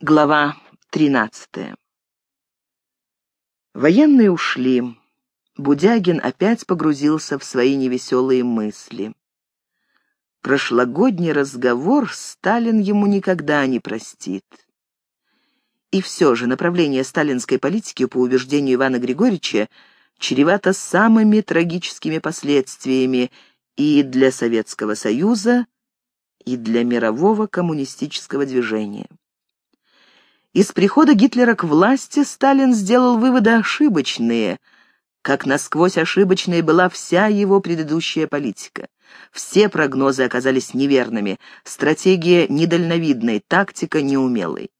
Глава 13. Военные ушли. Будягин опять погрузился в свои невеселые мысли. Прошлогодний разговор Сталин ему никогда не простит. И все же направление сталинской политики, по убеждению Ивана Григорьевича, чревато самыми трагическими последствиями и для Советского Союза, и для мирового коммунистического движения. Из прихода Гитлера к власти Сталин сделал выводы ошибочные, как насквозь ошибочной была вся его предыдущая политика. Все прогнозы оказались неверными, стратегия недальновидной, тактика неумелой.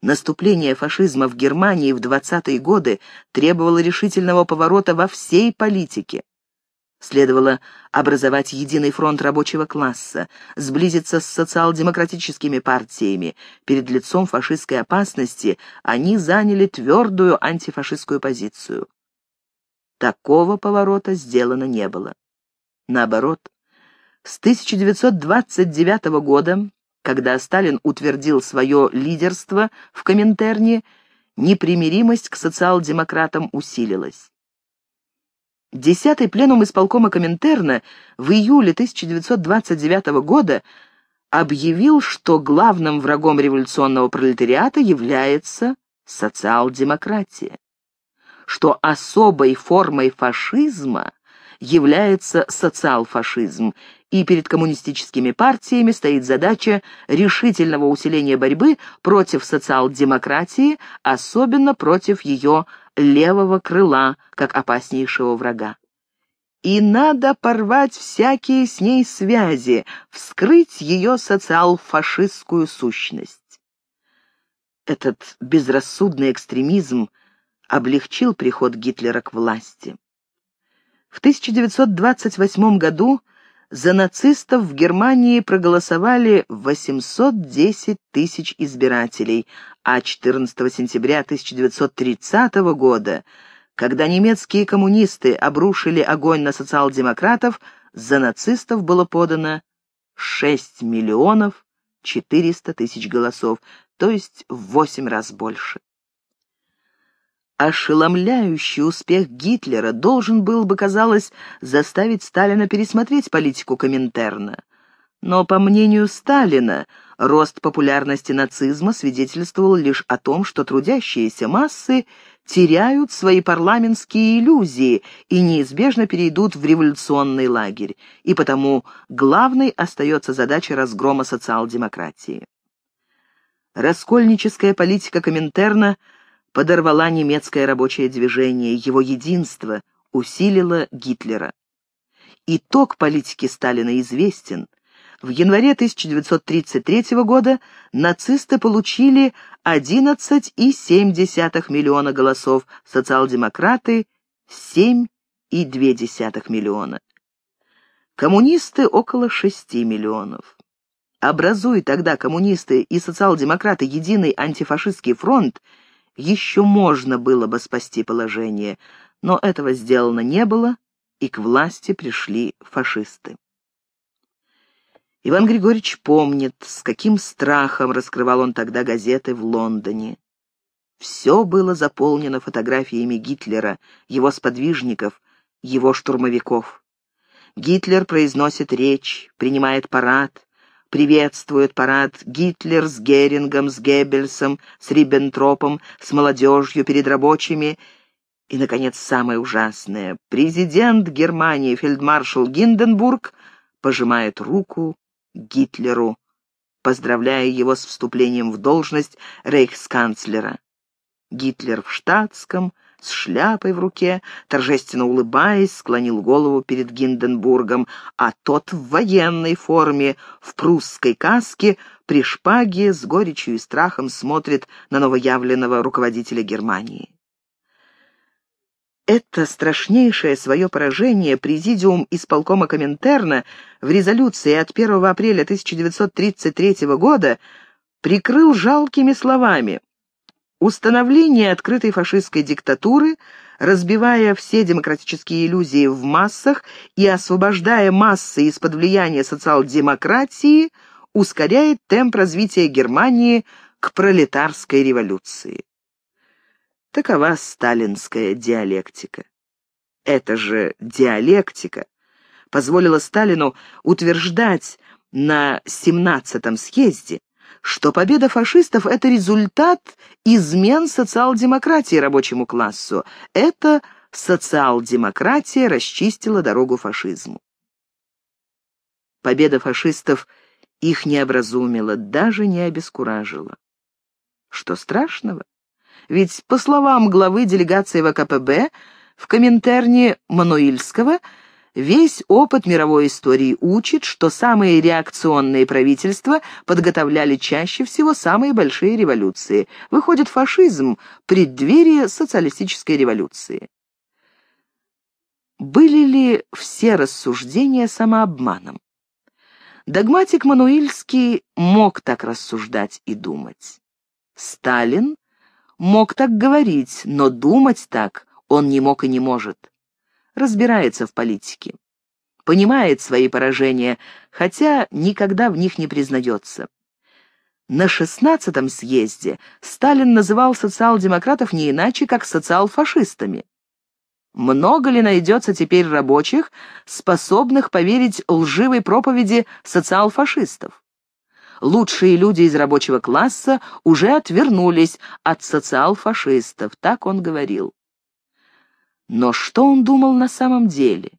Наступление фашизма в Германии в 20-е годы требовало решительного поворота во всей политике. Следовало образовать единый фронт рабочего класса, сблизиться с социал-демократическими партиями. Перед лицом фашистской опасности они заняли твердую антифашистскую позицию. Такого поворота сделано не было. Наоборот, с 1929 года, когда Сталин утвердил свое лидерство в Коминтерне, непримиримость к социал-демократам усилилась. Десятый пленум исполкома Коминтерна в июле 1929 года объявил, что главным врагом революционного пролетариата является социал-демократия, что особой формой фашизма является социал-фашизм, и перед коммунистическими партиями стоит задача решительного усиления борьбы против социал-демократии, особенно против ее левого крыла, как опаснейшего врага. И надо порвать всякие с ней связи, вскрыть ее социал-фашистскую сущность. Этот безрассудный экстремизм облегчил приход Гитлера к власти. В 1928 году за нацистов в Германии проголосовали 810 тысяч избирателей, а 14 сентября 1930 года, когда немецкие коммунисты обрушили огонь на социал-демократов, за нацистов было подано 6 миллионов 400 тысяч голосов, то есть в 8 раз больше. Ошеломляющий успех Гитлера должен был бы, казалось, заставить Сталина пересмотреть политику Коминтерна. Но, по мнению Сталина, рост популярности нацизма свидетельствовал лишь о том, что трудящиеся массы теряют свои парламентские иллюзии и неизбежно перейдут в революционный лагерь, и потому главной остается задача разгрома социал-демократии. Раскольническая политика Коминтерна – подорвала немецкое рабочее движение, его единство усилило Гитлера. Итог политики Сталина известен. В январе 1933 года нацисты получили 11,7 миллиона голосов, социал-демократы — 7,2 миллиона. Коммунисты — около 6 миллионов. Образуя тогда коммунисты и социал-демократы единый антифашистский фронт, еще можно было бы спасти положение, но этого сделано не было, и к власти пришли фашисты. Иван Григорьевич помнит, с каким страхом раскрывал он тогда газеты в Лондоне. Все было заполнено фотографиями Гитлера, его сподвижников, его штурмовиков. Гитлер произносит речь, принимает парад, приветствует парад Гитлер с Герингом, с Геббельсом, с Риббентропом, с молодежью перед рабочими. И, наконец, самое ужасное. Президент Германии, фельдмаршал Гинденбург, пожимает руку Гитлеру, поздравляя его с вступлением в должность рейхсканцлера. Гитлер в штатском, с шляпой в руке, торжественно улыбаясь, склонил голову перед Гинденбургом, а тот в военной форме, в прусской каске, при шпаге, с горечью и страхом смотрит на новоявленного руководителя Германии. Это страшнейшее свое поражение Президиум исполкома Коминтерна в резолюции от 1 апреля 1933 года прикрыл жалкими словами Установление открытой фашистской диктатуры, разбивая все демократические иллюзии в массах и освобождая массы из-под влияния социал-демократии, ускоряет темп развития Германии к пролетарской революции. Такова сталинская диалектика. Это же диалектика позволила Сталину утверждать на 17-м съезде, что победа фашистов — это результат измен социал-демократии рабочему классу. Это социал-демократия расчистила дорогу фашизму. Победа фашистов их не образумила, даже не обескуражила. Что страшного? Ведь, по словам главы делегации ВКПБ, в Коминтерне Мануильского весь опыт мировой истории учит, что самые реакционные правительства подготовляли чаще всего самые большие революции. Выходит, фашизм — преддверие социалистической революции. Были ли все рассуждения самообманом? Догматик Мануильский мог так рассуждать и думать. Сталин мог так говорить, но думать так он не мог и не может. Разбирается в политике. Понимает свои поражения, хотя никогда в них не признается. На шестнадцатом съезде Сталин называл социал-демократов не иначе, как социал-фашистами. Много ли найдется теперь рабочих, способных поверить лживой проповеди социал-фашистов? Лучшие люди из рабочего класса уже отвернулись от социал-фашистов, так он говорил. Но что он думал на самом деле?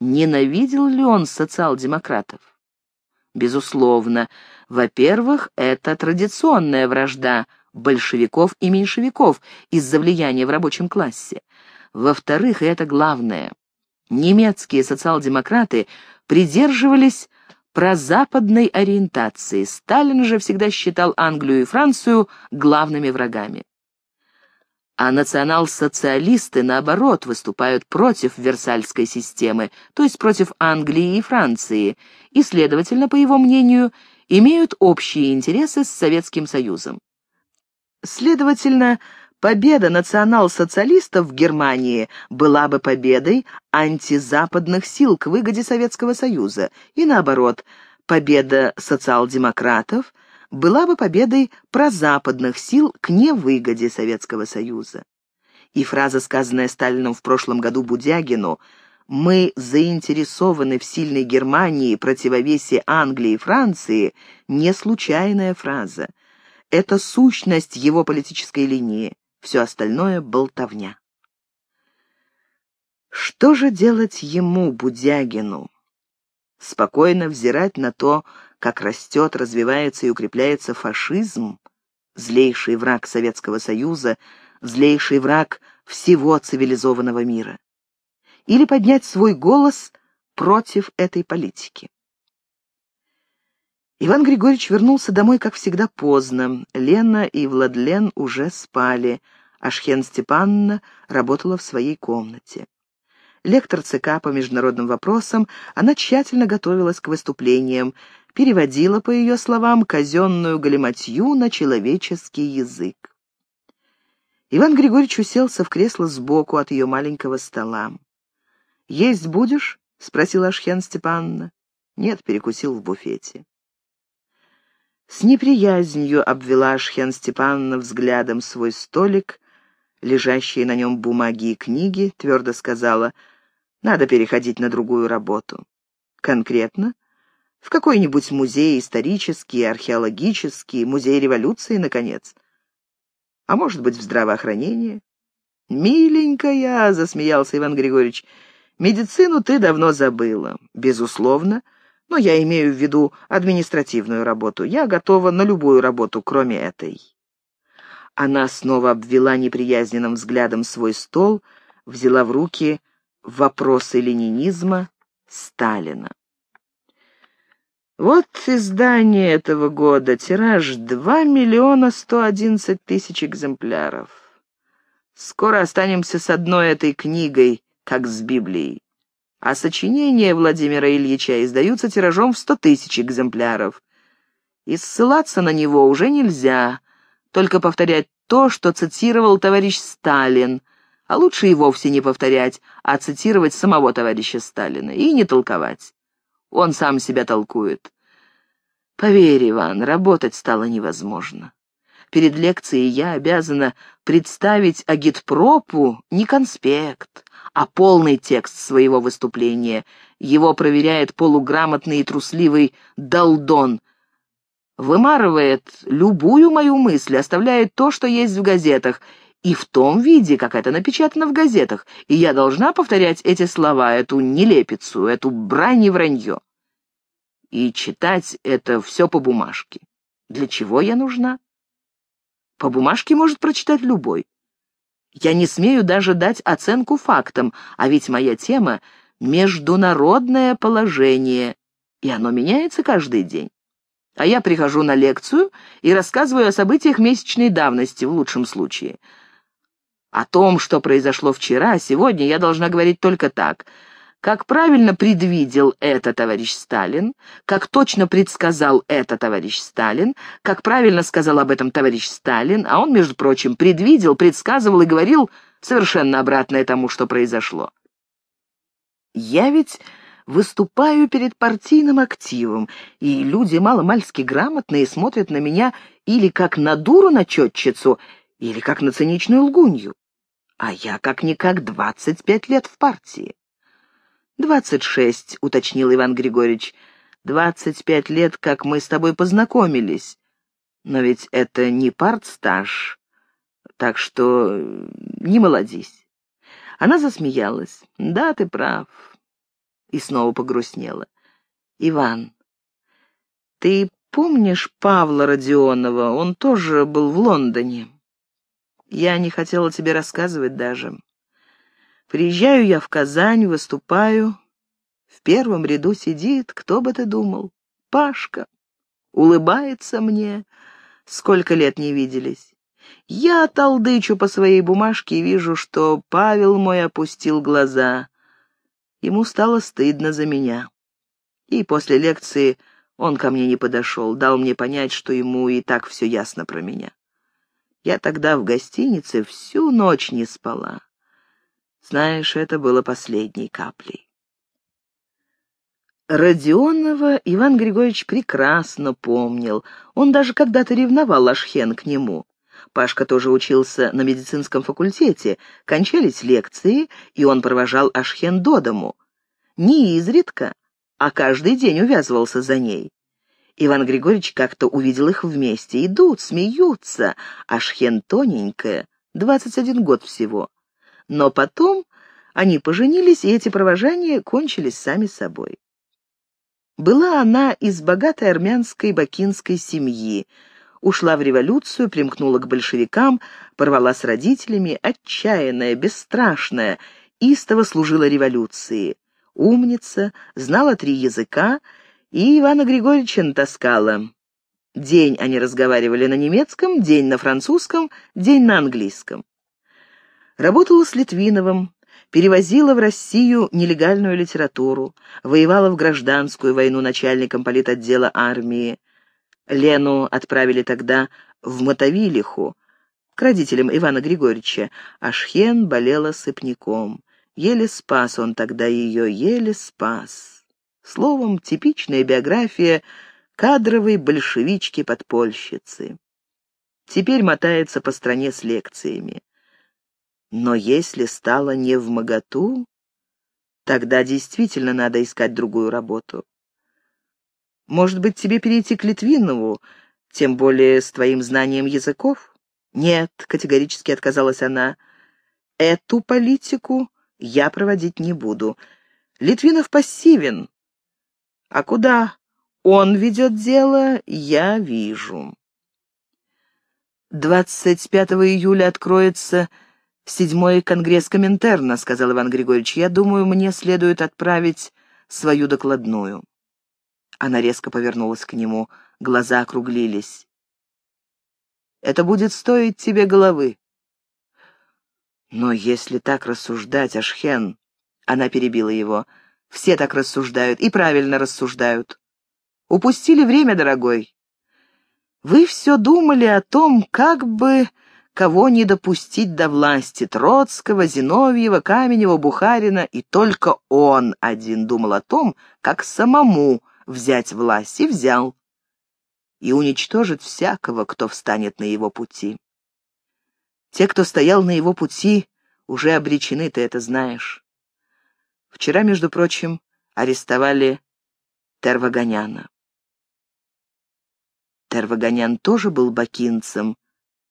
Ненавидел ли он социал-демократов? Безусловно. Во-первых, это традиционная вражда – большевиков и меньшевиков из-за влияния в рабочем классе. Во-вторых, и это главное, немецкие социал-демократы придерживались прозападной ориентации. Сталин же всегда считал Англию и Францию главными врагами. А национал-социалисты, наоборот, выступают против Версальской системы, то есть против Англии и Франции, и, следовательно, по его мнению, имеют общие интересы с Советским Союзом. Следовательно, победа национал-социалистов в Германии была бы победой антизападных сил к выгоде Советского Союза, и наоборот, победа социал-демократов была бы победой прозападных сил к невыгоде Советского Союза. И фраза, сказанная Сталином в прошлом году Будягину «Мы заинтересованы в сильной Германии противовесе Англии и Франции» не случайная фраза – это сущность его политической линии, все остальное — болтовня. Что же делать ему, Будягину? Спокойно взирать на то, как растет, развивается и укрепляется фашизм, злейший враг Советского Союза, злейший враг всего цивилизованного мира. Или поднять свой голос против этой политики. Иван Григорьевич вернулся домой, как всегда, поздно. Лена и Владлен уже спали. Ашхен Степановна работала в своей комнате. Лектор ЦК по международным вопросам, она тщательно готовилась к выступлениям, переводила, по ее словам, казенную галиматью на человеческий язык. Иван Григорьевич уселся в кресло сбоку от ее маленького стола. «Есть будешь?» — спросила Ашхен Степановна. «Нет, перекусил в буфете». С неприязнью обвела Шхен Степановна взглядом свой столик, лежащие на нем бумаги и книги, твердо сказала, надо переходить на другую работу. Конкретно? В какой-нибудь музей исторический, археологический, музей революции, наконец. А может быть, в здравоохранение? «Миленькая», — засмеялся Иван Григорьевич, — «медицину ты давно забыла». «Безусловно, но я имею в виду административную работу. Я готова на любую работу, кроме этой». Она снова обвела неприязненным взглядом свой стол, взяла в руки вопросы ленинизма Сталина. Вот издание этого года, тираж 2 миллиона 111 тысяч экземпляров. Скоро останемся с одной этой книгой, как с Библией а сочинения Владимира Ильича издаются тиражом в сто тысяч экземпляров. И ссылаться на него уже нельзя, только повторять то, что цитировал товарищ Сталин, а лучше и вовсе не повторять, а цитировать самого товарища Сталина и не толковать. Он сам себя толкует. Поверь, Иван, работать стало невозможно. Перед лекцией я обязана представить агитпропу не конспект, а полный текст своего выступления. Его проверяет полуграмотный и трусливый Далдон. Вымарывает любую мою мысль, оставляет то, что есть в газетах, и в том виде, как это напечатано в газетах, и я должна повторять эти слова, эту нелепицу, эту брань и вранье. И читать это все по бумажке. Для чего я нужна? По бумажке может прочитать любой. Я не смею даже дать оценку фактам, а ведь моя тема — международное положение, и оно меняется каждый день. А я прихожу на лекцию и рассказываю о событиях месячной давности, в лучшем случае. О том, что произошло вчера, сегодня я должна говорить только так — как правильно предвидел это товарищ Сталин, как точно предсказал это товарищ Сталин, как правильно сказал об этом товарищ Сталин, а он, между прочим, предвидел, предсказывал и говорил совершенно обратное тому, что произошло. Я ведь выступаю перед партийным активом, и люди маломальски грамотные смотрят на меня или как на дуру-начетчицу, или как на циничную лгунью. А я как-никак двадцать пять лет в партии. «Двадцать шесть», — уточнил Иван Григорьевич. «Двадцать пять лет, как мы с тобой познакомились. Но ведь это не партстаж, так что не молодись». Она засмеялась. «Да, ты прав». И снова погрустнела. «Иван, ты помнишь Павла Родионова? Он тоже был в Лондоне. Я не хотела тебе рассказывать даже. Приезжаю я в Казань, выступаю. В первом ряду сидит, кто бы ты думал, Пашка. Улыбается мне. Сколько лет не виделись. Я толдычу по своей бумажке и вижу, что Павел мой опустил глаза. Ему стало стыдно за меня. И после лекции он ко мне не подошел, дал мне понять, что ему и так все ясно про меня. Я тогда в гостинице всю ночь не спала. Знаешь, это было последней каплей. Родионова Иван Григорьевич прекрасно помнил. Он даже когда-то ревновал Ашхен к нему. Пашка тоже учился на медицинском факультете, кончались лекции, и он провожал Ашхен до дому. Не изредка, а каждый день увязывался за ней. Иван Григорьевич как-то увидел их вместе. Идут, смеются. Ашхен тоненькая, двадцать один год всего. Но потом они поженились, и эти провожания кончились сами собой. Была она из богатой армянской бакинской семьи, ушла в революцию, примкнула к большевикам, порвала с родителями, отчаянная, бесстрашная, истово служила революции. Умница, знала три языка, и Ивана Григорьевича натаскала. День они разговаривали на немецком, день на французском, день на английском. Работала с Литвиновым, перевозила в Россию нелегальную литературу, воевала в гражданскую войну начальником политотдела армии. Лену отправили тогда в Мотовилиху, к родителям Ивана Григорьевича, а Шхен болела сыпняком. Еле спас он тогда ее, еле спас. Словом, типичная биография кадровой большевички-подпольщицы. Теперь мотается по стране с лекциями. Но если стало не в моготу, тогда действительно надо искать другую работу. Может быть, тебе перейти к Литвинову, тем более с твоим знанием языков? Нет, категорически отказалась она. Эту политику я проводить не буду. Литвинов пассивен. А куда он ведет дело, я вижу. 25 июля откроется «Седьмой конгресс Коминтерна», — сказал Иван Григорьевич. «Я думаю, мне следует отправить свою докладную». Она резко повернулась к нему, глаза округлились. «Это будет стоить тебе головы». «Но если так рассуждать, Ашхен...» Она перебила его. «Все так рассуждают и правильно рассуждают. Упустили время, дорогой. Вы все думали о том, как бы кого не допустить до власти — Троцкого, Зиновьева, Каменева, Бухарина, и только он один думал о том, как самому взять власть, и взял. и уничтожит всякого, кто встанет на его пути. Те, кто стоял на его пути, уже обречены, ты это знаешь. Вчера, между прочим, арестовали Тервагоняна. Тервагонян тоже был бакинцем,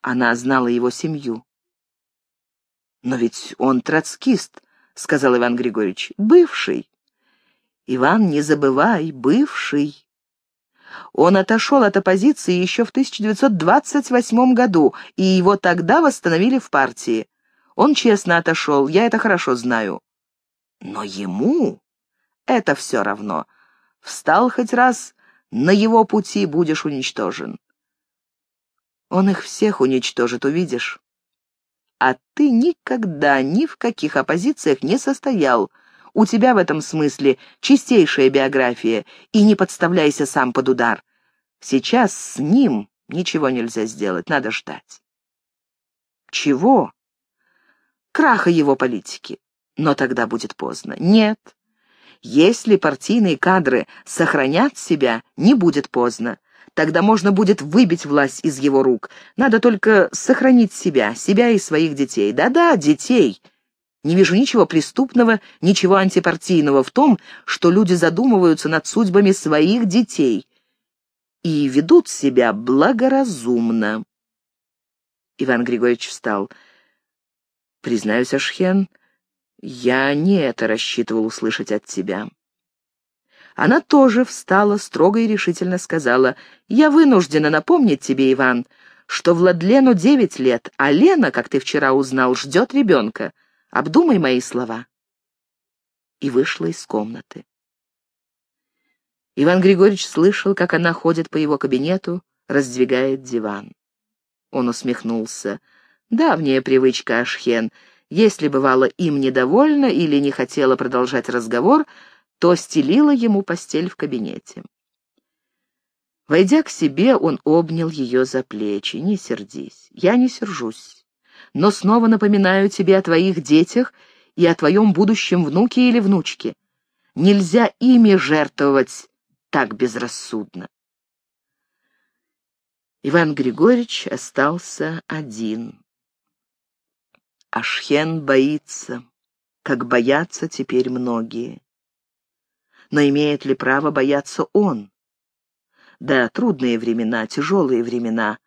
она знала его семью. «Но ведь он троцкист», — сказал Иван Григорьевич, — «бывший». «Иван, не забывай, бывший». Он отошел от оппозиции еще в 1928 году, и его тогда восстановили в партии. Он честно отошел, я это хорошо знаю. Но ему это все равно. Встал хоть раз, на его пути будешь уничтожен. Он их всех уничтожит, увидишь. А ты никогда ни в каких оппозициях не состоял, у тебя в этом смысле чистейшая биография, и не подставляйся сам под удар. Сейчас с ним ничего нельзя сделать, надо ждать. Чего? Краха его политики. Но тогда будет поздно. Нет. Если партийные кадры сохранят себя, не будет поздно. Тогда можно будет выбить власть из его рук. Надо только сохранить себя, себя и своих детей. Да-да, детей. Не вижу ничего преступного, ничего антипартийного в том, что люди задумываются над судьбами своих детей и ведут себя благоразумно. Иван Григорьевич встал. «Признаюсь, Ашхен, я не это рассчитывал услышать от тебя». Она тоже встала, строго и решительно сказала, «Я вынуждена напомнить тебе, Иван, что Владлену девять лет, а Лена, как ты вчера узнал, ждет ребенка. Обдумай мои слова». И вышла из комнаты. Иван Григорьевич слышал, как она ходит по его кабинету, раздвигает диван. Он усмехнулся. Давняя привычка Ашхен. Если бывало им недовольна или не хотела продолжать разговор, то стелила ему постель в кабинете. Войдя к себе, он обнял ее за плечи. «Не сердись, я не сержусь но снова напоминаю тебе о твоих детях и о твоем будущем внуке или внучке. Нельзя ими жертвовать так безрассудно. Иван Григорьевич остался один. Ашхен боится, как боятся теперь многие. Но имеет ли право бояться он? Да, трудные времена, тяжелые времена,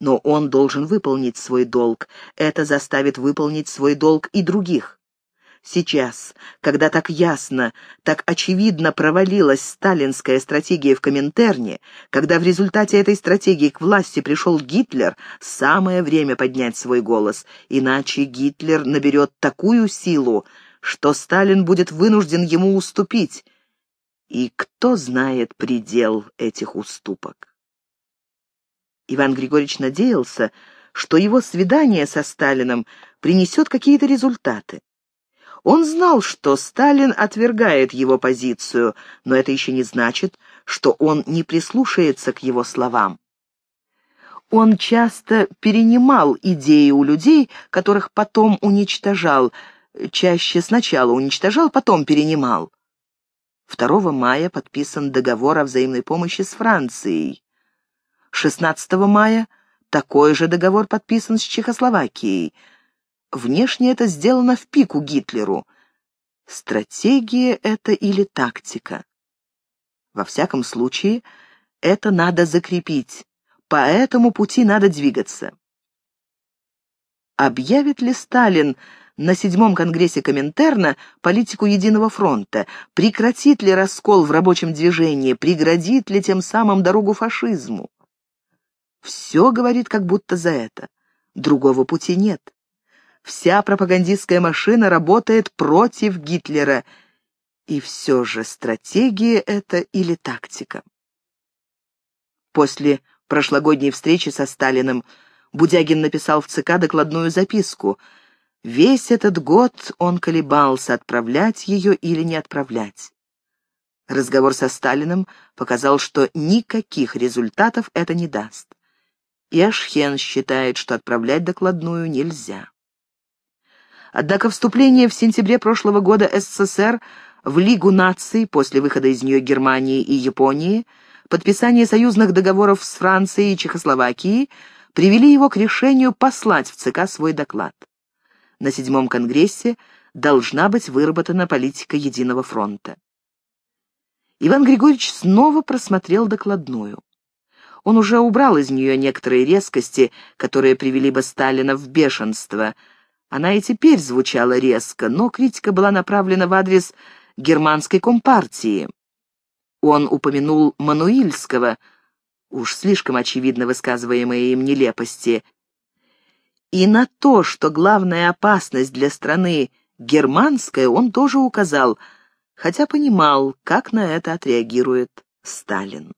но он должен выполнить свой долг. Это заставит выполнить свой долг и других. Сейчас, когда так ясно, так очевидно провалилась сталинская стратегия в Коминтерне, когда в результате этой стратегии к власти пришел Гитлер, самое время поднять свой голос, иначе Гитлер наберет такую силу, что Сталин будет вынужден ему уступить. И кто знает предел этих уступок? Иван Григорьевич надеялся, что его свидание со Сталином принесет какие-то результаты. Он знал, что Сталин отвергает его позицию, но это еще не значит, что он не прислушается к его словам. Он часто перенимал идеи у людей, которых потом уничтожал, чаще сначала уничтожал, потом перенимал. 2 мая подписан договор о взаимной помощи с Францией. 16 мая такой же договор подписан с Чехословакией. Внешне это сделано в пику Гитлеру. Стратегия это или тактика? Во всяком случае, это надо закрепить. По этому пути надо двигаться. Объявит ли Сталин на седьмом конгрессе Коминтерна политику Единого фронта? Прекратит ли раскол в рабочем движении? Преградит ли тем самым дорогу фашизму? Все говорит как будто за это. Другого пути нет. Вся пропагандистская машина работает против Гитлера. И все же стратегия это или тактика? После прошлогодней встречи со Сталиным Будягин написал в ЦК докладную записку. Весь этот год он колебался, отправлять ее или не отправлять. Разговор со Сталиным показал, что никаких результатов это не даст и Ашхен считает, что отправлять докладную нельзя. Однако вступление в сентябре прошлого года СССР в Лигу наций после выхода из нее Германии и Японии Подписание союзных договоров с Францией и Чехословакией привели его к решению послать в ЦК свой доклад. На седьмом конгрессе должна быть выработана политика единого фронта. Иван Григорьевич снова просмотрел докладную. Он уже убрал из нее некоторые резкости, которые привели бы Сталина в бешенство. Она и теперь звучала резко, но критика была направлена в адрес германской компартии. Он упомянул Мануильского, уж слишком очевидно высказываемые им нелепости, и на то, что главная опасность для страны германская, он тоже указал, хотя понимал, как на это отреагирует Сталин.